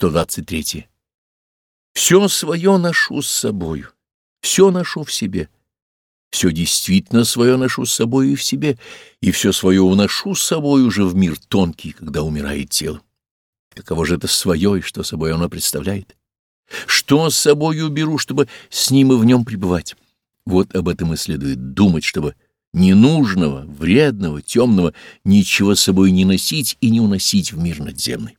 123. Все свое ношу с собою, все ношу в себе. Все действительно свое ношу с собой и в себе, и все свое уношу с собой уже в мир тонкий, когда умирает тело. Каково же это свое и что собой оно представляет? Что с собою уберу, чтобы с ним и в нем пребывать? Вот об этом и следует думать, чтобы ненужного, вредного, темного ничего с собой не носить и не уносить в мир надземный.